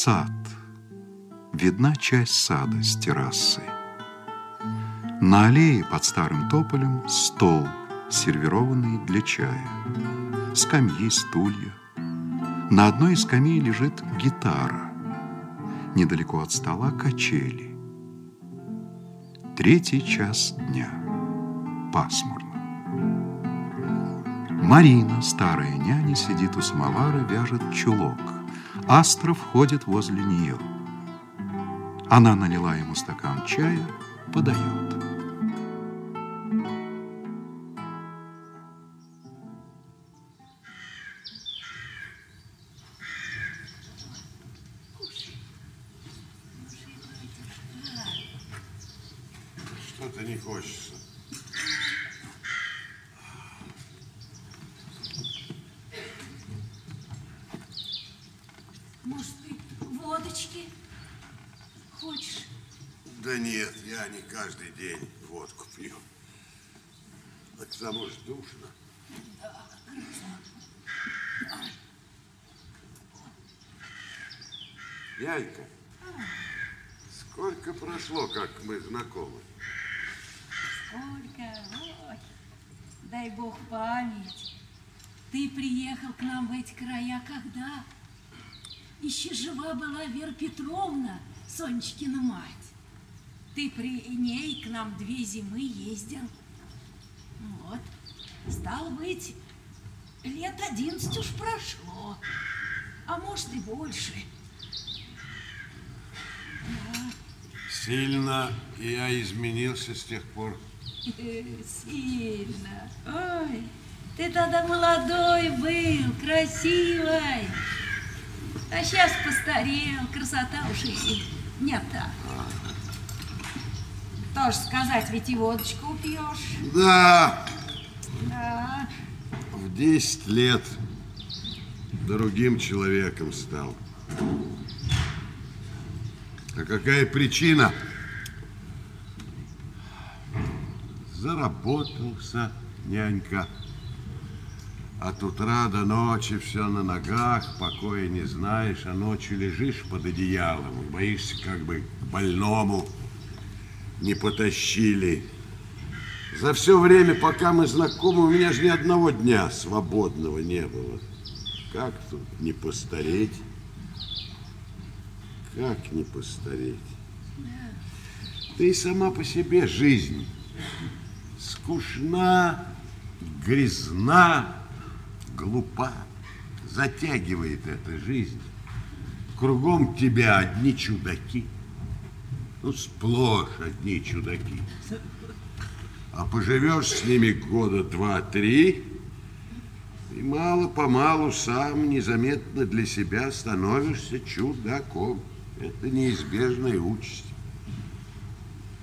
Сад. Видна часть сада с террасы. На аллее под старым тополем стол, сервированный для чая. Скамьи, стулья. На одной из скамей лежит гитара. Недалеко от стола качели. Третий час дня. Пасмурно. Марина, старая няня, сидит у самовара, вяжет чулок. Астров ходит возле нее. Она налила ему стакан чая, подает. Да нет, я не каждый день водку пью. А к тому же душно. Янька, сколько прошло, как мы знакомы? Сколько? Ой, дай бог память. Ты приехал к нам в эти края когда? Еще жива была Вера Петровна, Сонечкина мать. Ты при ней к нам две зимы ездил. Вот. Стало быть, лет одиннадцать уж прошло. А может и больше. Сильно я изменился с тех пор. Э, Сильно. Ой, ты тогда молодой был, красивый. А сейчас постарел, красота уж и не та. Тоже сказать, ведь и водочку пьешь. Да, Да. в 10 лет другим человеком стал. А какая причина? Заработался нянька. От утра до ночи все на ногах, покоя не знаешь, а ночью лежишь под одеялом и боишься, как бы к больному не потащили. За все время, пока мы знакомы, у меня же ни одного дня свободного не было. Как тут не постареть? Как не постареть? И сама по себе жизнь скучна, грязна, глупа. Затягивает эта жизнь. Кругом тебя одни чудаки. Ну, сплошь одни чудаки. А поживешь с ними года два-три, и мало-помалу сам незаметно для себя становишься чудаком. Это неизбежная участь.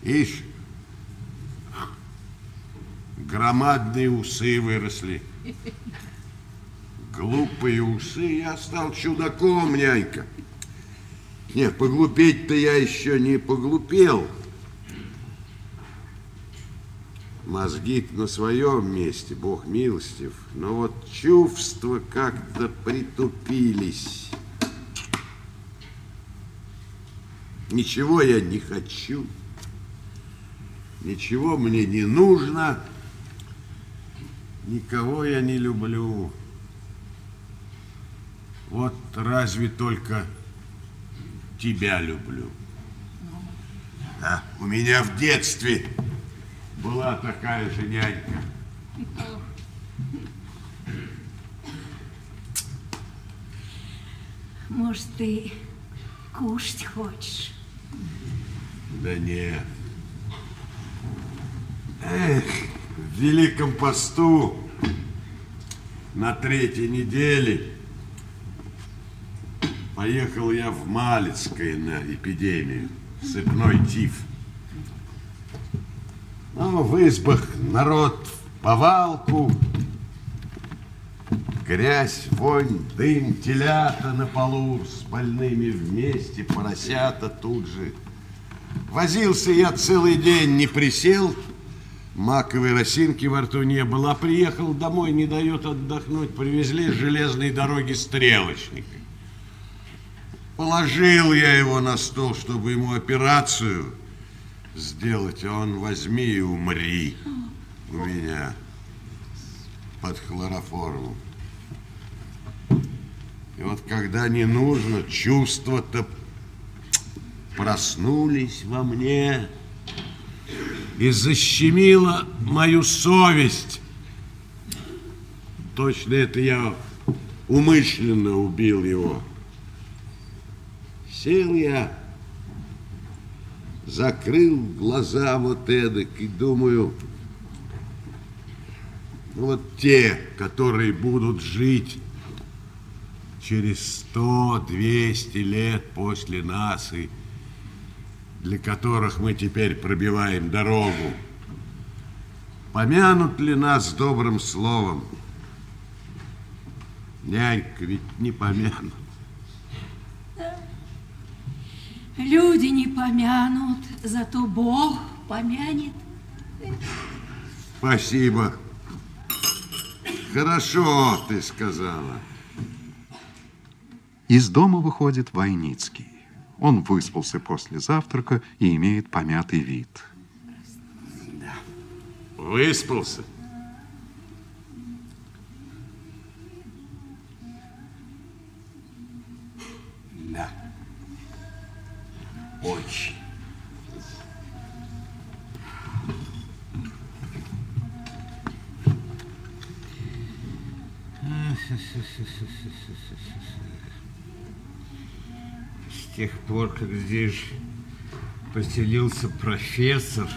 Ишь, громадные усы выросли. Глупые усы, я стал чудаком, нянька. Нет, поглупеть-то я еще не поглупел. Мозги на своем месте, Бог милостив. Но вот чувства как-то притупились. Ничего я не хочу. Ничего мне не нужно. Никого я не люблю. Вот разве только тебя люблю. Да, у меня в детстве была такая же нянька. Может, ты кушать хочешь? Да нет. Эх, в Великом посту на третьей неделе поехал я в Малицкое на эпидемию, сыпной тиф. Ну, в избах народ в повалку, грязь, вонь, дым, телята на полу с больными вместе, поросята тут же. Возился я целый день, не присел, маковой росинки во рту не было, а приехал домой, не дает отдохнуть, привезли с железной дороги стрелочника. Положил я его на стол, чтобы ему операцию сделать, а он возьми и умри у меня под хлороформом. И вот когда не нужно, чувства-то проснулись во мне и защемило мою совесть. Точно это я умышленно убил его. Сел я, закрыл глаза вот эдак и думаю, ну вот те, которые будут жить через сто-двести лет после нас и для которых мы теперь пробиваем дорогу. Помянут ли нас добрым словом? Нянька ведь не помянут. Люди не помянут, зато Бог помянет. Спасибо. Хорошо ты сказала. Из дома выходит Войницкий. Он выспался после завтрака и имеет помятый вид. Выспался? С тех пор, как здесь поселился профессор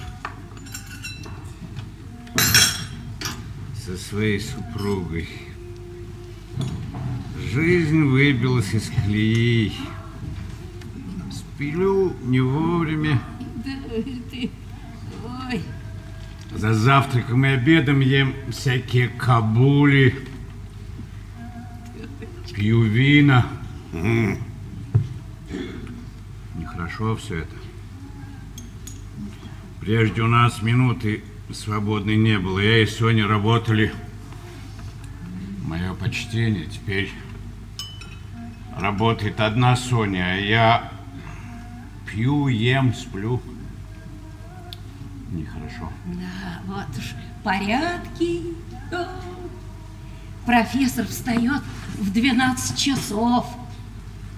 со своей супругой, жизнь выбилась из колеи. Сплю не вовремя. За завтраком и обедом ем всякие кабули, пью вина. Нехорошо все это. Прежде у нас минуты свободной не было. Я и Соня работали. Мое почтение. Теперь работает одна Соня, а я пью, ем, сплю. Нехорошо. да, вот уж порядки. Профессор встает в 12 часов,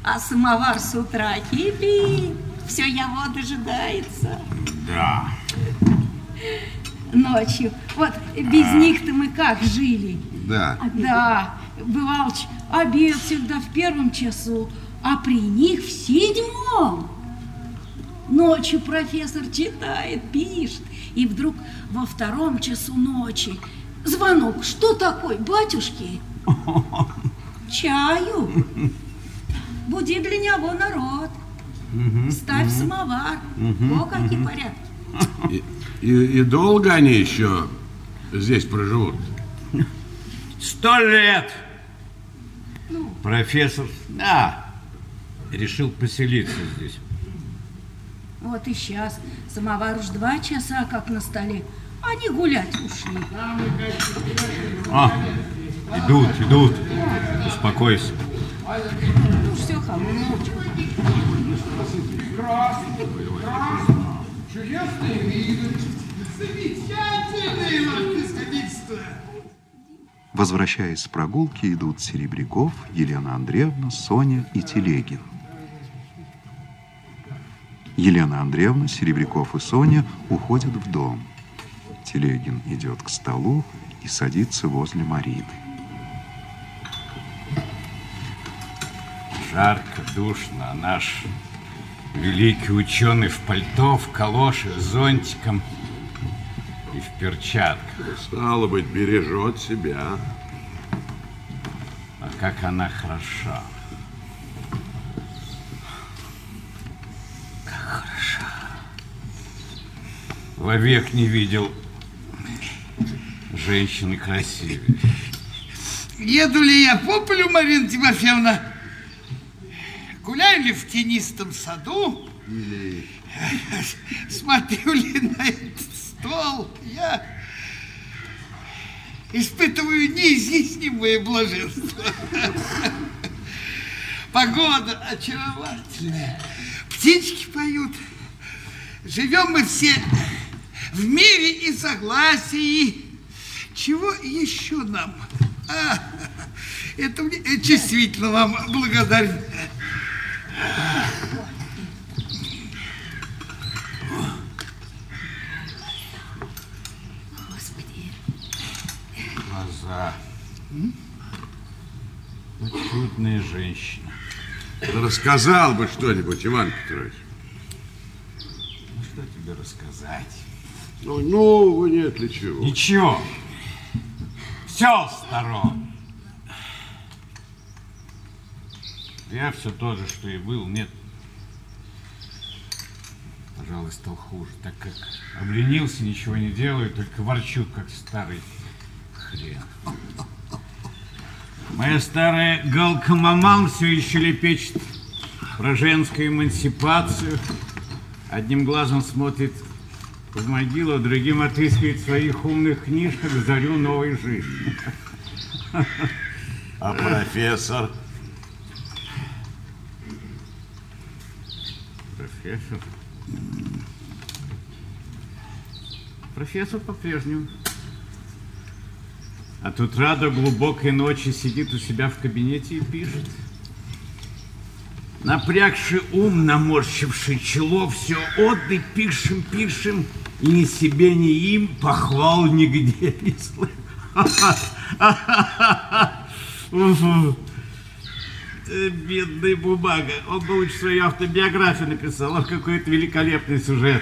а самовар с утра кипит. Все его дожидается. Да. Ночью. Вот без них-то мы как жили? Да. Да, бывалч, обед всегда в первом часу, а при них в седьмом. Ночью профессор читает, пишет, и вдруг во втором часу ночи звонок. Что такое, батюшки? Чаю. Буди для него народ. Ставь самовар. О, какие порядки. И, и- и долго они еще здесь проживут? Сто лет. Ну. Профессор, да, решил поселиться здесь. Вот и сейчас. Самовар уж два часа как на столе. Они гулять ушли. А, идут, идут. Успокойся. Ну, все хорошо. Возвращаясь с прогулки, идут Серебряков, Елена Андреевна, Соня и Телегин. Елена Андреевна, Серебряков и Соня уходят в дом. Телегин идет к столу и садится возле Марины. Жарко, душно, а наш великий ученый в пальто, в калоше, с зонтиком и в перчатках. Стало быть, бережет себя. А как она хороша. Вовек не видел женщины красивее. Еду ли я по полю, Марина Тимофеевна? Гуляю ли в тенистом саду? Или Смотрю ли на этот стол? Я испытываю неизъяснимое блаженство. Погода очаровательная. Птички поют. Живем мы все в мире и согласии. Чего еще нам? А, это мне это действительно вам благодарен. Господи, Глаза. Ну, чудная женщина. Рассказал бы что-нибудь, Иван Петрович. Ну, что тебе рассказать? Ну, ну, нет ли чего. Ничего. Все сторон. Я все тот же, что и был. Нет. Пожалуй, стал хуже, так как обленился, ничего не делаю, только ворчу, как старый хрен. Моя старая галка Маман все еще лепечет про женскую эмансипацию. Одним глазом смотрит в могилу, другим отыскивает в своих умных книжках зарю новой жизни. А профессор? Профессор. Профессор по-прежнему. От утра до глубокой ночи сидит у себя в кабинете и пишет. Напрягший ум, наморщивший чело, все отдых пишем, пишем, и ни себе, ни им похвал нигде не слышал. Э, Бедный бумага. Он бы лучше свою автобиографию написал. Ох, какой-то великолепный сюжет.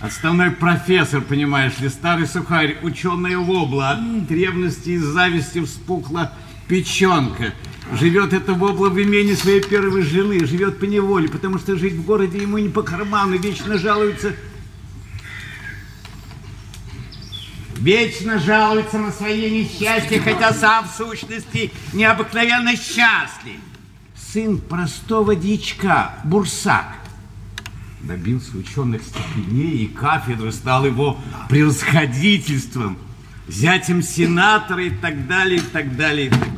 Отставной профессор, понимаешь ли, старый сухарь, ученая вобла. От ревности и зависти вспухла печенка. Живет эта вобла в имении своей первой жены, живет по неволе, потому что жить в городе ему не по карману, вечно жалуется... Вечно жалуется на свои несчастья, хотя сам в сущности необыкновенно счастлив. Сын простого дичка, бурсак, добился ученых степеней, и кафедра стал его превосходительством, зятем сенатора и так далее, и так далее, и так далее.